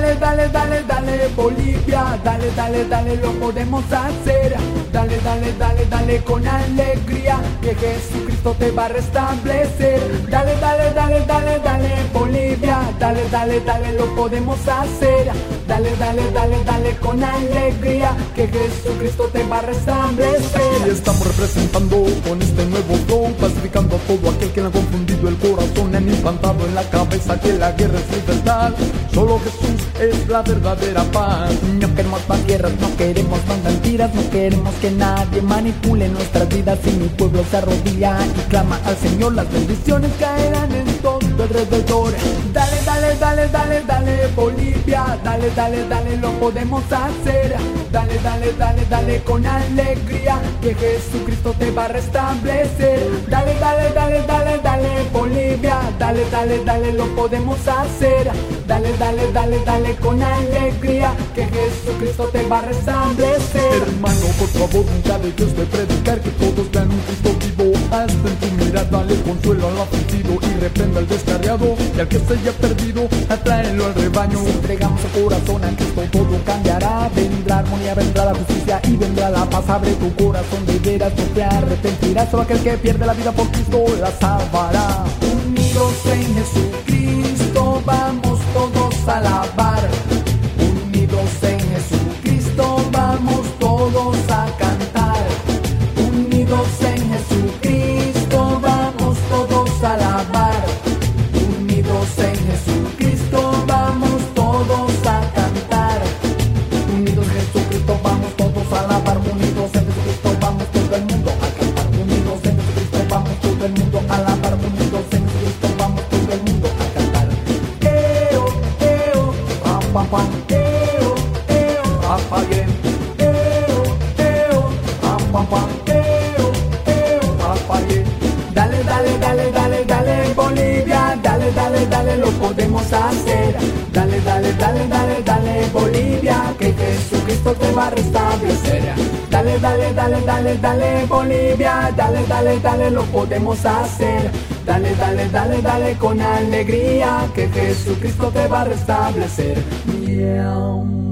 dale, dale, dale, dale, Bolivia, dale, dale, dale, lo podemos hacer. Dale, dale, dale, dale con alegría, que Jesucristo te va a restablecer. Dale, dale, dale, dale, dale, Bolivia, dale, dale, dale, lo podemos hacer. Dale, dale, dale, dale con alegría, que Jesucristo te va a restablecer. Y estamos representando con este nuevo flow, pacificando a todo aquel que le ha confundido el corazón, han implantado en la cabeza que la guerra es libertad. Solo Jesús es la verdadera paz. No queremos más guerras, no queremos más mentiras, no queremos que nadie manipule nuestras vidas. Si mi pueblo se arrodilla y clama al Señor, las bendiciones caerán en todo alrededor. Dale, dale, dale, dale, dale, Bolivia, dale, dale, dale, lo podemos hacer. Dale, dale, dale, dale con alegría, que Jesucristo te va a restablecer. Dale, dale, lo podemos hacer. Dale, dale, dale, dale con alegría, que Jesucristo te va a restablecer. Hermano, por favor, nunca dejes de predicar que todos vean un Cristo vivo. Hasta en tu mirada dale consuelo al afligido y reprenda al descarriado. Y al que se haya perdido, atráelo al rebaño. Si entregamos el corazón a Cristo, todo cambiará. Vendrá armonía, vendrá la justicia y vendrá la paz. Abre tu corazón de veras, no te arrepentirás. Solo aquel que pierde la vida por Cristo la salvará. Dale, dale, dale, dale, dale, Bolivia. Dale, dale, dale, lo podemos hacer. Dale, dale, dale, dale, dale, Bolivia. Que Jesucristo te va a restablecer. Dale, dale, dale, dale, dale, Bolivia. Dale, dale, dale, lo podemos hacer. Dale, dale, dale, dale con alegría. Que Jesucristo te va a restablecer. Miau.